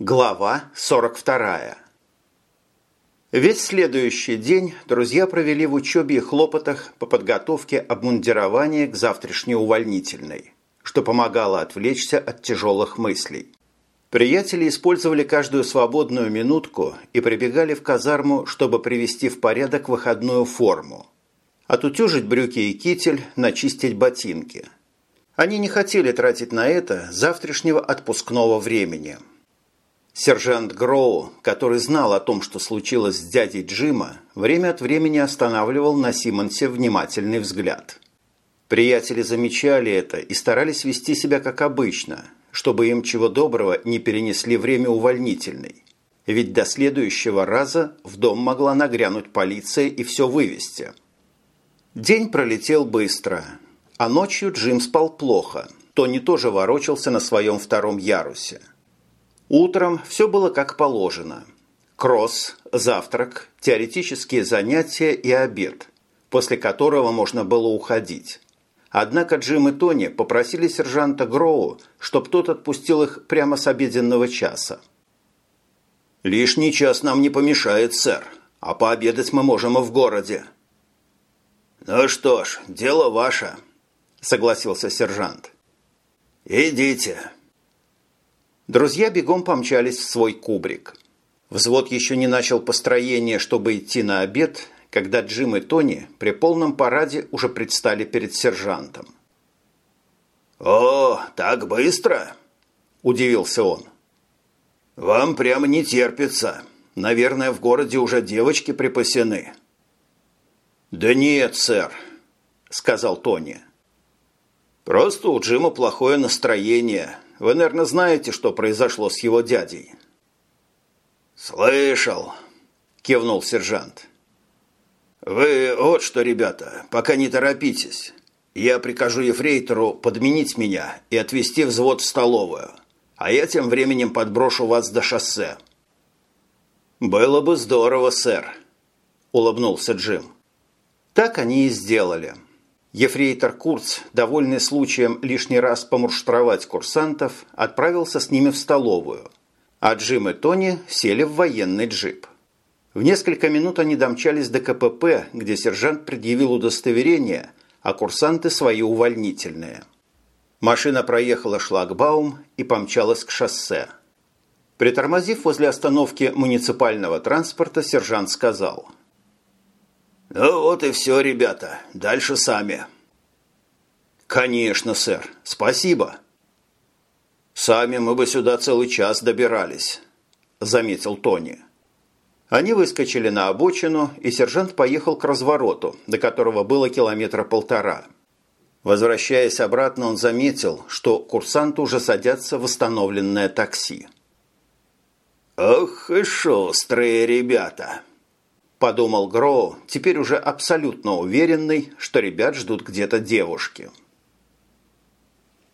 Глава 42. Весь следующий день друзья провели в учебе и хлопотах по подготовке обмундирования к завтрашней увольнительной, что помогало отвлечься от тяжелых мыслей. Приятели использовали каждую свободную минутку и прибегали в казарму, чтобы привести в порядок выходную форму. Отутюжить брюки и китель, начистить ботинки. Они не хотели тратить на это завтрашнего отпускного времени – Сержант Гроу, который знал о том, что случилось с дядей Джима, время от времени останавливал на Симонсе внимательный взгляд. Приятели замечали это и старались вести себя как обычно, чтобы им чего доброго не перенесли время увольнительной. Ведь до следующего раза в дом могла нагрянуть полиция и все вывести. День пролетел быстро, а ночью Джим спал плохо. Тони тоже ворочался на своем втором ярусе – Утром все было как положено. Кросс, завтрак, теоретические занятия и обед, после которого можно было уходить. Однако Джим и Тони попросили сержанта Гроу, чтобы тот отпустил их прямо с обеденного часа. «Лишний час нам не помешает, сэр, а пообедать мы можем и в городе». «Ну что ж, дело ваше», – согласился сержант. «Идите». Друзья бегом помчались в свой кубрик. Взвод еще не начал построение, чтобы идти на обед, когда Джим и Тони при полном параде уже предстали перед сержантом. «О, так быстро!» – удивился он. «Вам прямо не терпится. Наверное, в городе уже девочки припасены». «Да нет, сэр», – сказал Тони. «Просто у Джима плохое настроение. Вы, наверное, знаете, что произошло с его дядей?» «Слышал», – кивнул сержант. «Вы вот что, ребята, пока не торопитесь. Я прикажу ефрейтору подменить меня и отвезти взвод в столовую, а я тем временем подброшу вас до шоссе». «Было бы здорово, сэр», – улыбнулся Джим. Так они и сделали. Ефрейтор Курц, довольный случаем лишний раз помурштровать курсантов, отправился с ними в столовую, а Джим и Тони сели в военный джип. В несколько минут они домчались до КПП, где сержант предъявил удостоверение, а курсанты свои увольнительные. Машина проехала шлагбаум и помчалась к шоссе. Притормозив возле остановки муниципального транспорта, сержант сказал – «Ну вот и все, ребята. Дальше сами». «Конечно, сэр. Спасибо». «Сами мы бы сюда целый час добирались», – заметил Тони. Они выскочили на обочину, и сержант поехал к развороту, до которого было километра полтора. Возвращаясь обратно, он заметил, что курсанты уже садятся в восстановленное такси. «Ох и шустрые ребята!» – подумал Гроу, теперь уже абсолютно уверенный, что ребят ждут где-то девушки –